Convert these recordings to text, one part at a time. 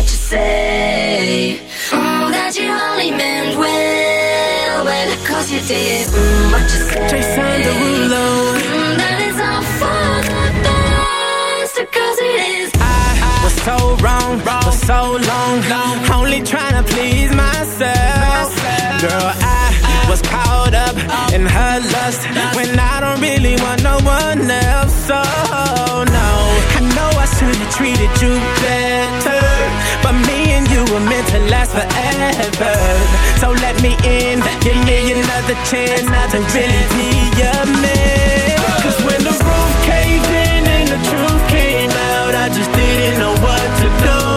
what you say. Mm, that you only meant well, well, cause you did mm, what you say. Jason Derulo. Mm, that is all for the best, cause it is. I was so wrong, wrong for so long, long. only trying to please myself. Girl, I was caught up in her lust when I don't really want no one else. So no, I know I should have treated you better, were meant to last forever. So let me in, give me another chance to really be your man. Cause when the roof caved in and the truth came out, I just didn't know what to do.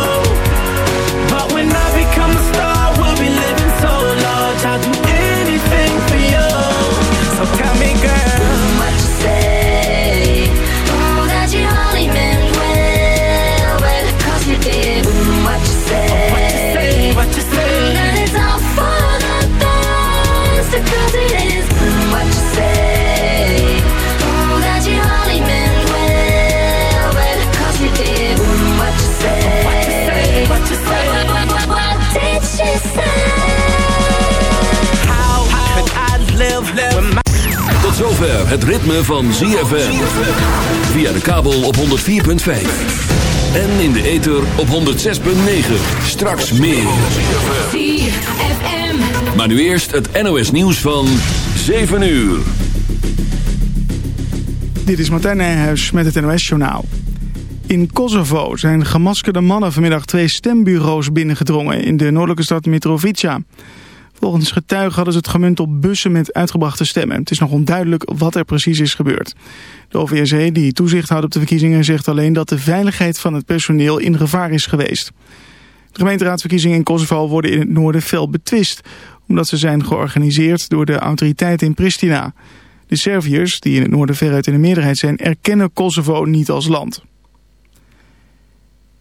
Zover het ritme van ZFM. Via de kabel op 104.5. En in de ether op 106.9. Straks meer. ZFM. Maar nu eerst het NOS nieuws van 7 uur. Dit is Martijn Nijhuis met het NOS-journaal. In Kosovo zijn gemaskerde mannen vanmiddag twee stembureaus binnengedrongen in de noordelijke stad Mitrovica. Volgens getuigen hadden ze het gemunt op bussen met uitgebrachte stemmen. Het is nog onduidelijk wat er precies is gebeurd. De OVSE, die toezicht houdt op de verkiezingen, zegt alleen dat de veiligheid van het personeel in gevaar is geweest. De gemeenteraadsverkiezingen in Kosovo worden in het noorden fel betwist, omdat ze zijn georganiseerd door de autoriteiten in Pristina. De Serviërs, die in het noorden veruit in de meerderheid zijn, erkennen Kosovo niet als land.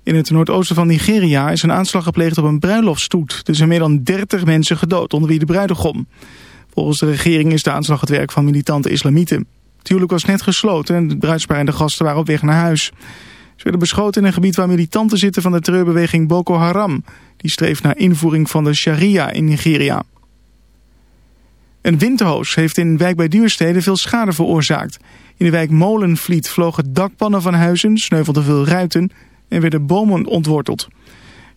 In het noordoosten van Nigeria is een aanslag gepleegd op een bruiloftstoet. Er zijn meer dan 30 mensen gedood, onder wie de bruidegom. Volgens de regering is de aanslag het werk van militante islamieten. Het huwelijk was net gesloten en het bruidspaar en de gasten waren op weg naar huis. Ze werden beschoten in een gebied waar militanten zitten van de terreurbeweging Boko Haram. Die streeft naar invoering van de sharia in Nigeria. Een windhoos heeft in wijk bij Duurstede veel schade veroorzaakt. In de wijk Molenvliet vlogen dakpannen van huizen, sneuvelden veel ruiten en werden bomen ontworteld.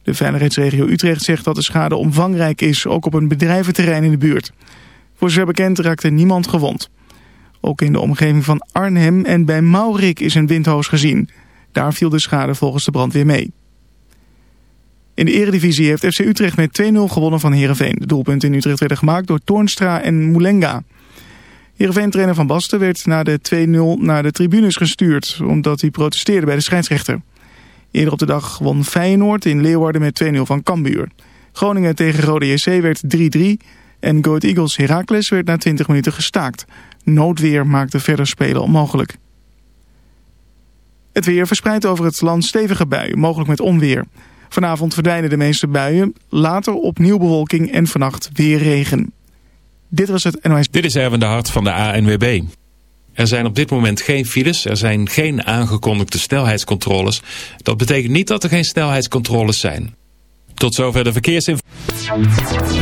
De veiligheidsregio Utrecht zegt dat de schade omvangrijk is, ook op een bedrijventerrein in de buurt. Voor zover bekend raakte niemand gewond. Ook in de omgeving van Arnhem en bij Maurik is een windhoos gezien. Daar viel de schade volgens de brandweer mee. In de eredivisie heeft FC Utrecht met 2-0 gewonnen van Heerenveen. De doelpunten in Utrecht werden gemaakt door Toornstra en Moulenga. Heerenveen-trainer Van Basten werd na de 2-0 naar de tribunes gestuurd... omdat hij protesteerde bij de scheidsrechter. Eerder op de dag won Feyenoord in Leeuwarden met 2-0 van Cambuur. Groningen tegen Rode JC werd 3-3 en Go Ahead Eagles Heracles werd na 20 minuten gestaakt. Noodweer maakte verder spelen onmogelijk. Het weer verspreidt over het land stevige buien, mogelijk met onweer. Vanavond verdwijnen de meeste buien, later opnieuw bewolking en vannacht weer regen. Dit was het NOS. Dit is Erwin de Hart van de ANWB. Er zijn op dit moment geen files, er zijn geen aangekondigde snelheidscontroles. Dat betekent niet dat er geen snelheidscontroles zijn. Tot zover de verkeersinformatie.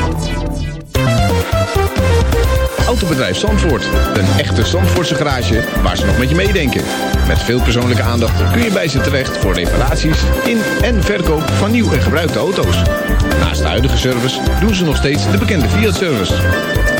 Autobedrijf Zandvoort. Een echte Zandvoortse garage waar ze nog met je meedenken. Met veel persoonlijke aandacht kun je bij ze terecht voor reparaties in en verkoop van nieuw en gebruikte auto's. Naast de huidige service doen ze nog steeds de bekende Fiat-service.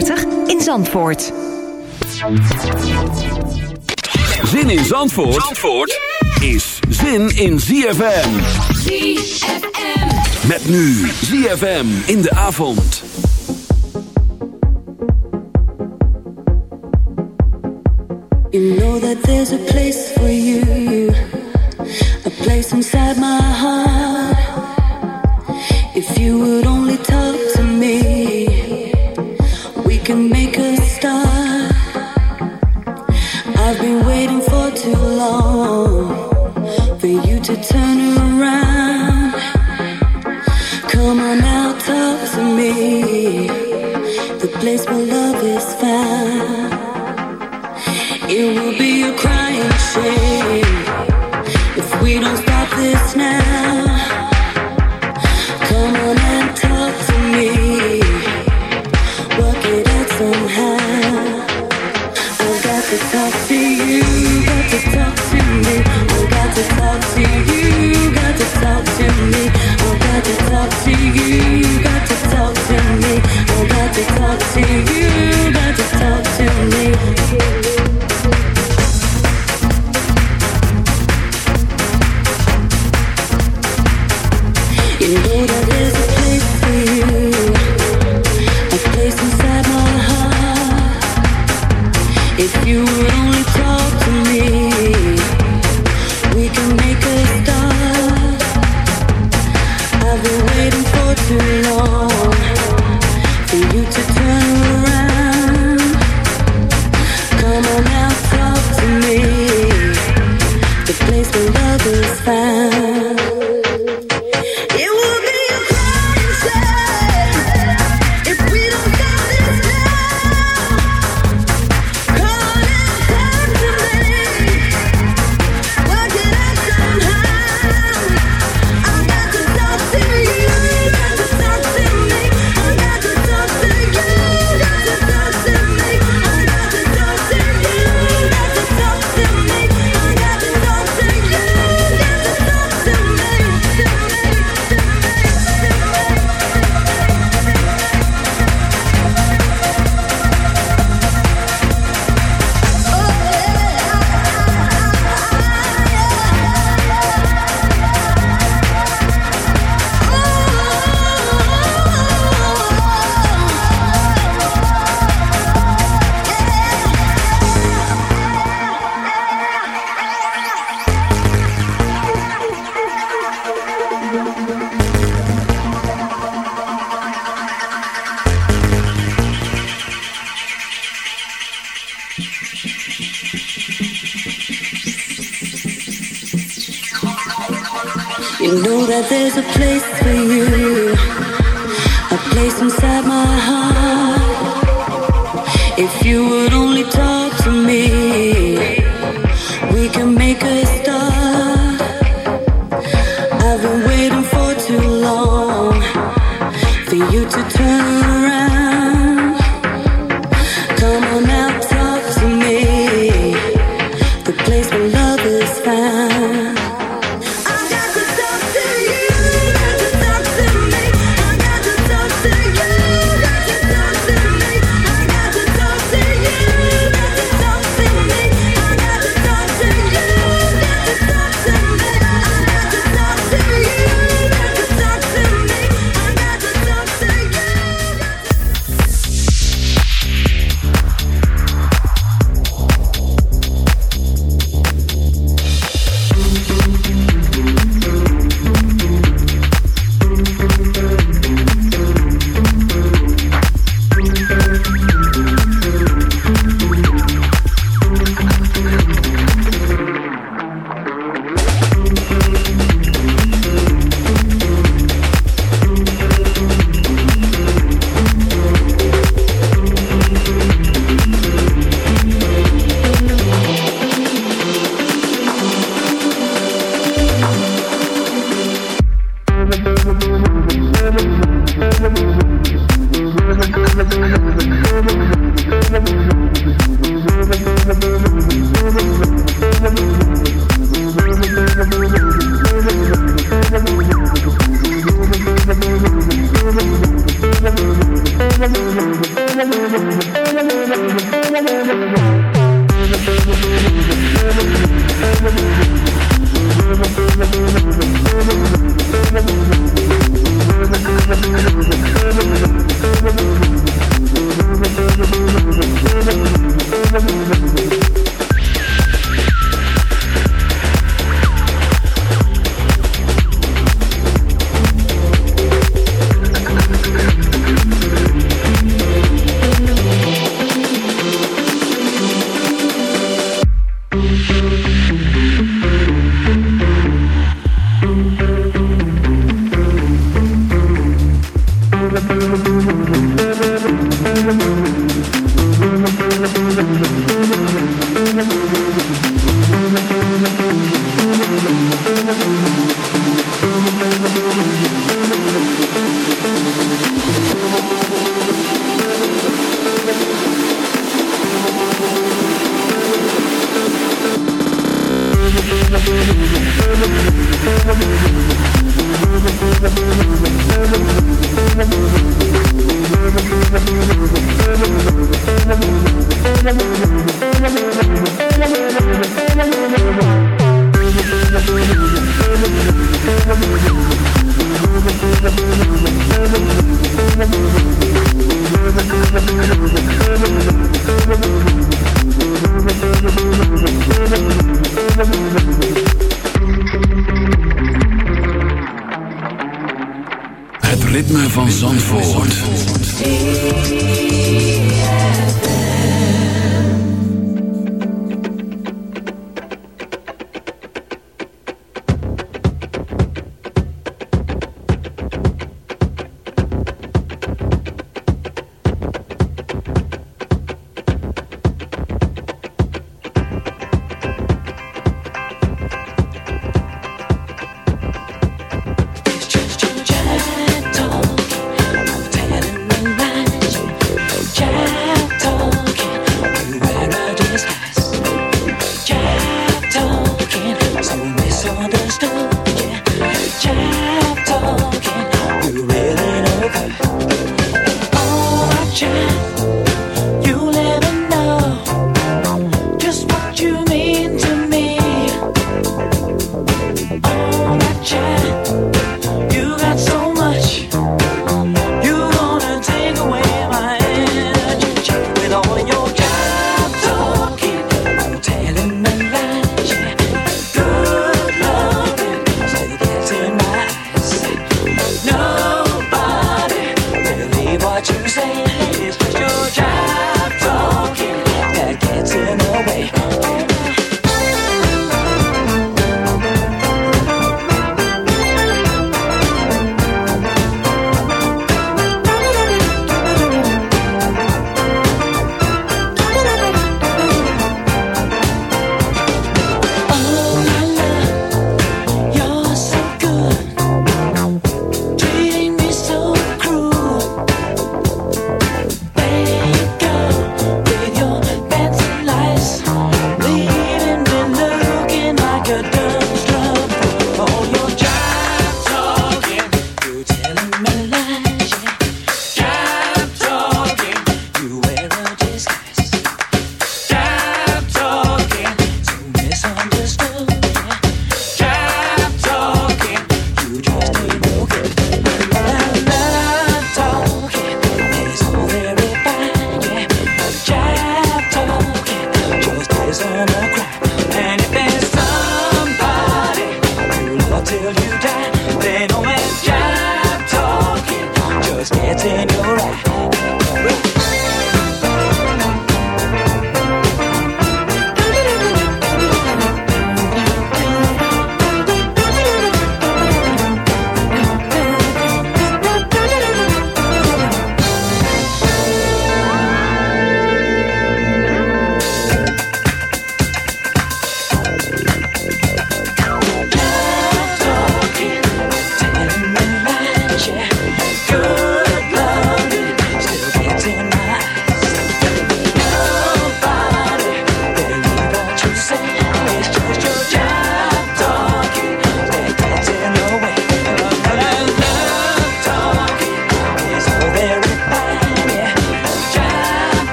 35 in Zandvoort. Zin in Zandvoort, Zandvoort yeah! is zin in ZFM. ZFM. Met nu ZFM in de avond. You know that there's a place for you. A place inside my heart. If you would only tell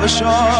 never sure.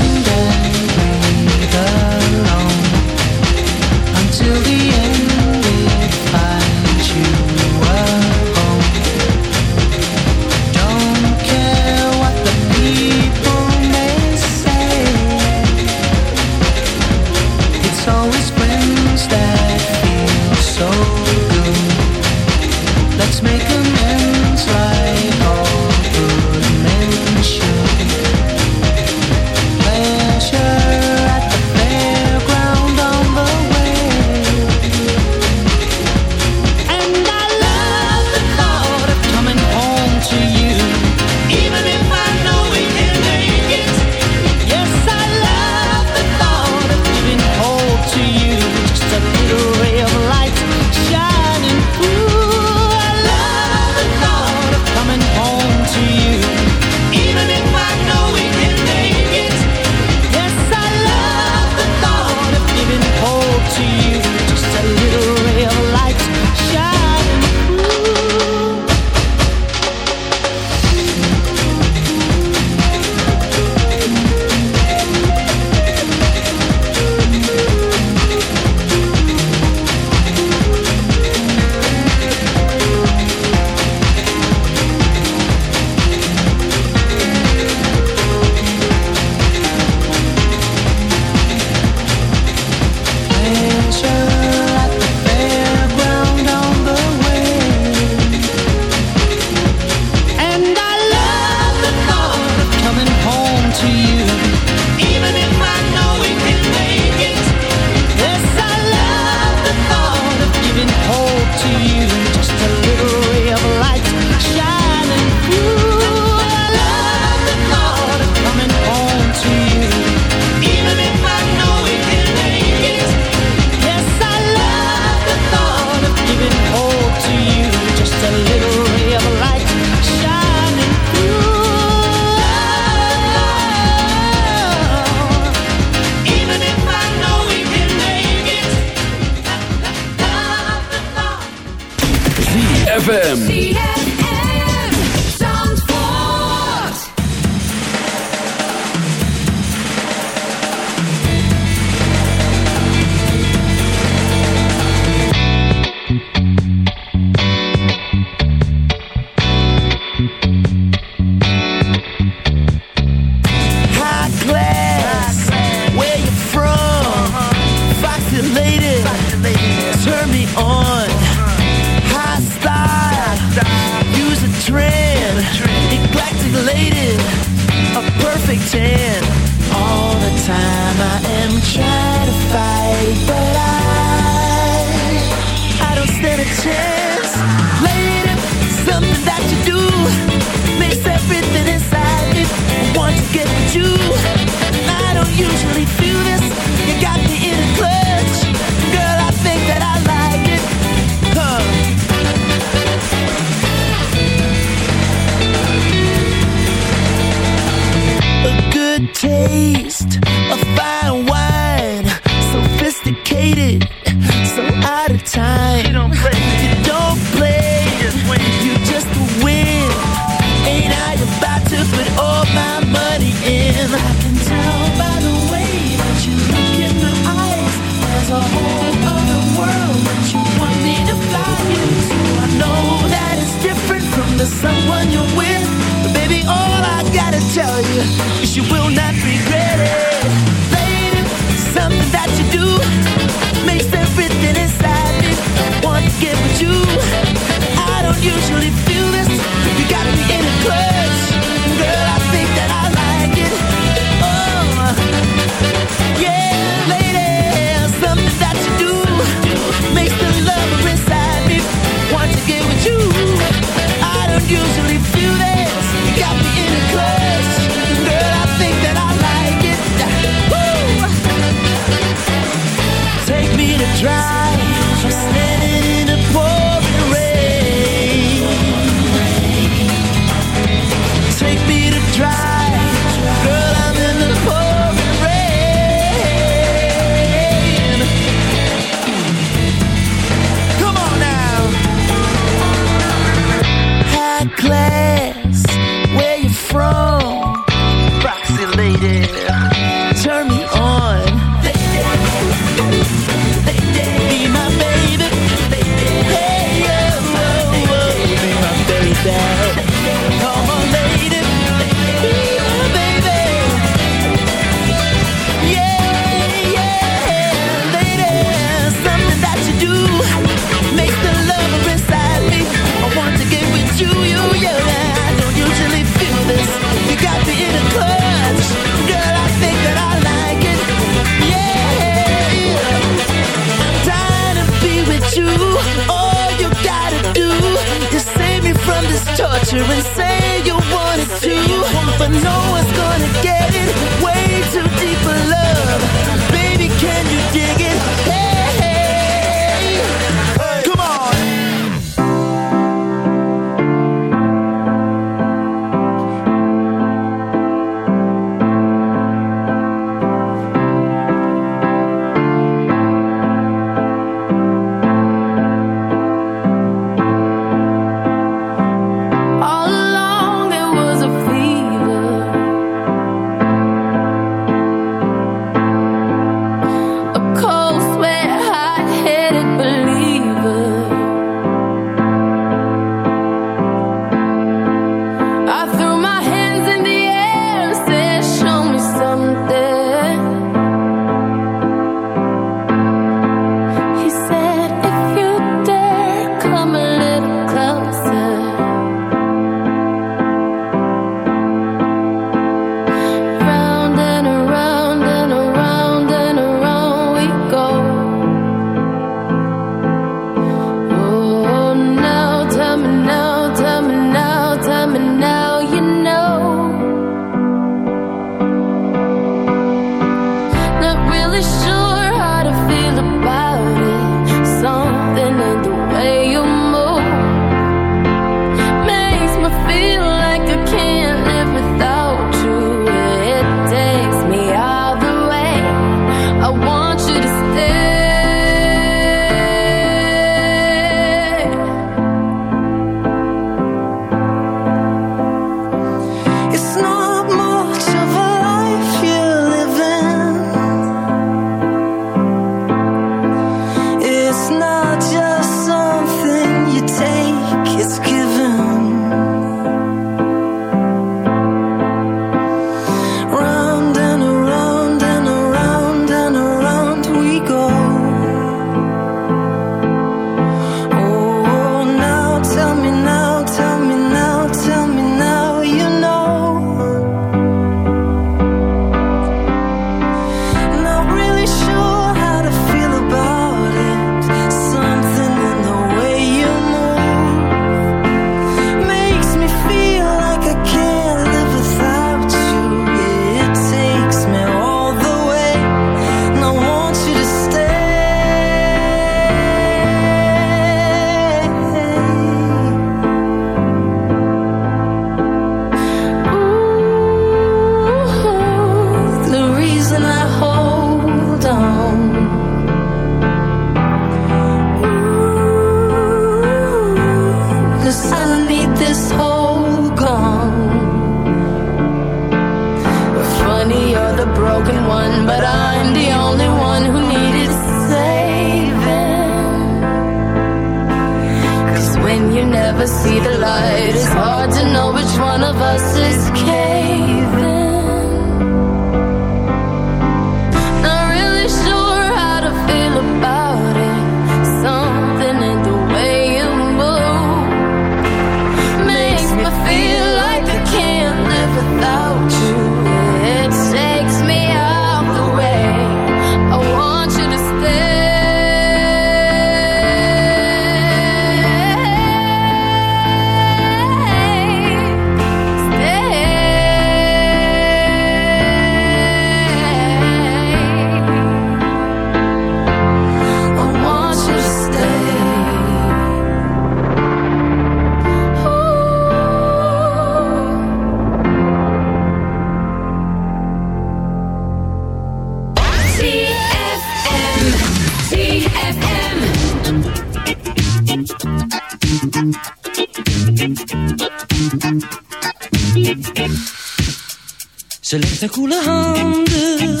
Haar koele handen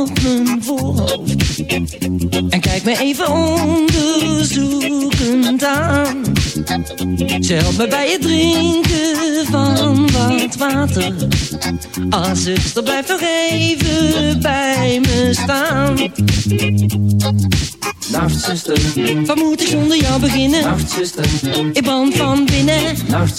op mijn voorhoofd En kijkt me even onderzoekend aan Ze helpt me bij het drinken van wat water Ah, zuster, blijf nog even bij me staan Nacht, zuster. Wat moet ik zonder jou beginnen? Nacht, zuster. Ik brand van binnen. Nacht,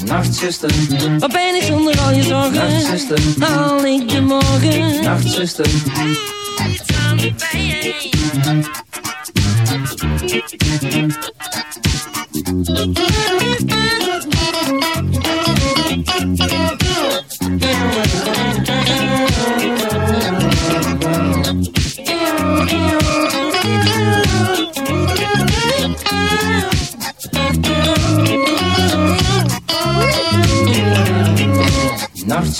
Nachtzuster, wat ben ik zonder al je zorgen? Nachtzuster, haal ik de morgen? Nachtzuster.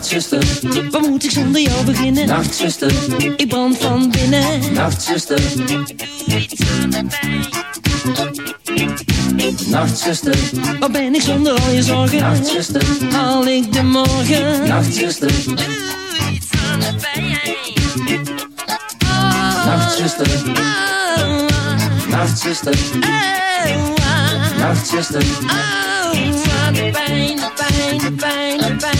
Nachtzuster, wat moet ik zonder jou beginnen? Nachtzuster, ik brand van binnen. Nachtzuster, doe iets aan de pijn. Nachtzuster, wat ben ik zonder al je zorgen? Nachtzuster, haal ik de morgen? Nachtzuster, doe iets aan de pijn. Nachtzuster, Nachtzuster, Nachtzuster, iets aan de pijn, de pijn, de pijn, de pijn.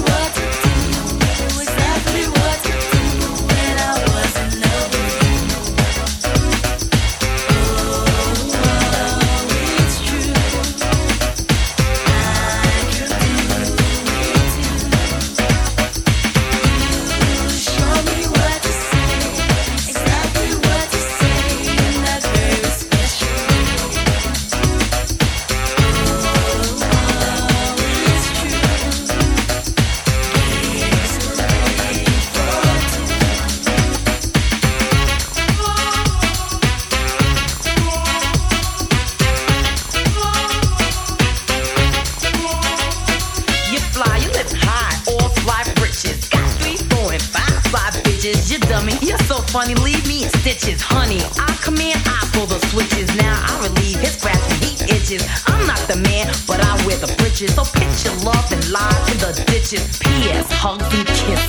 hug, and kiss.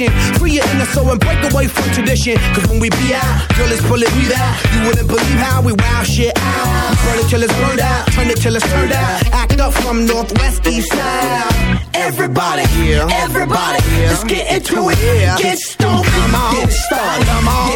Intuition, free your inner soul and break away from tradition. Cause when we be out, girl, it's bullet we out. You wouldn't believe how we wow shit out. We burn it till it's burned out, turn it till it's turned out. Act up from northwest, east side. Everybody, everybody, let's get into it. Get stoked, come on, get it started, come on, get started,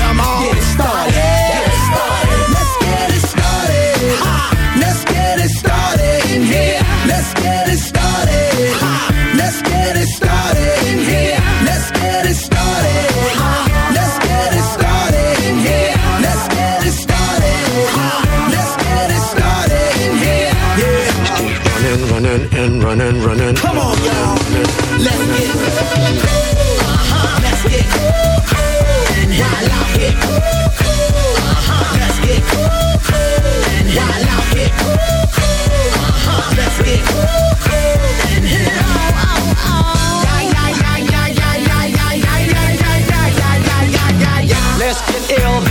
running, running, running. Come on, y'all. Let's get cool. uh-huh. Let's get cool. and while out here. Uh-huh. Let's get cool. and while out here. Uh-huh. Let's get cool. and here. Yeah, yeah, yeah, yeah, yeah, yeah, yeah, yeah, yeah, yeah, yeah, yeah, yeah, yeah, yeah, yeah. the deal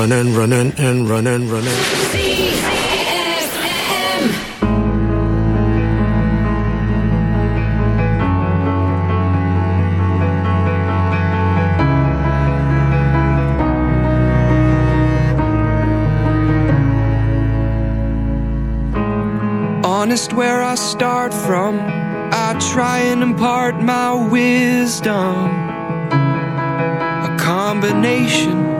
Running running, and running, running. honest where I start from. I try and impart my wisdom. A combination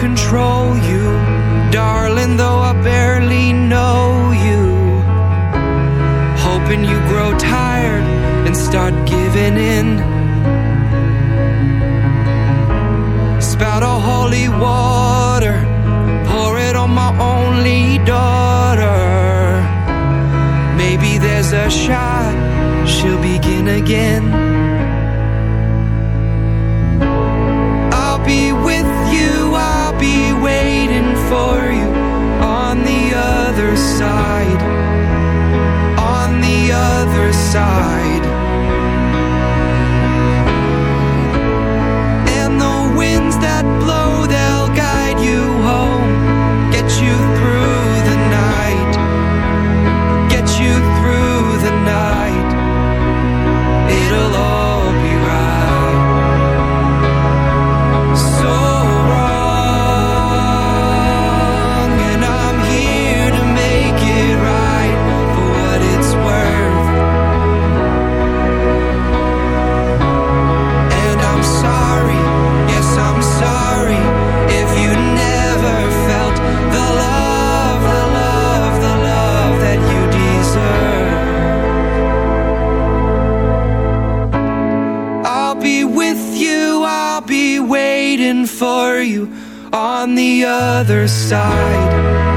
Control you, darling, on the other side.